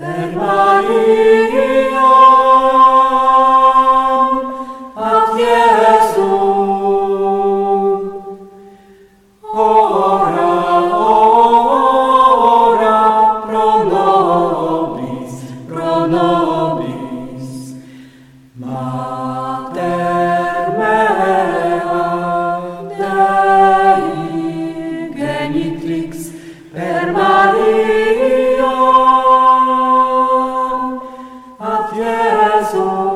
per Mariam ad Iesum ora ora pro nobis pro nobis mater mea Dei genitrix per Mariam Jesus.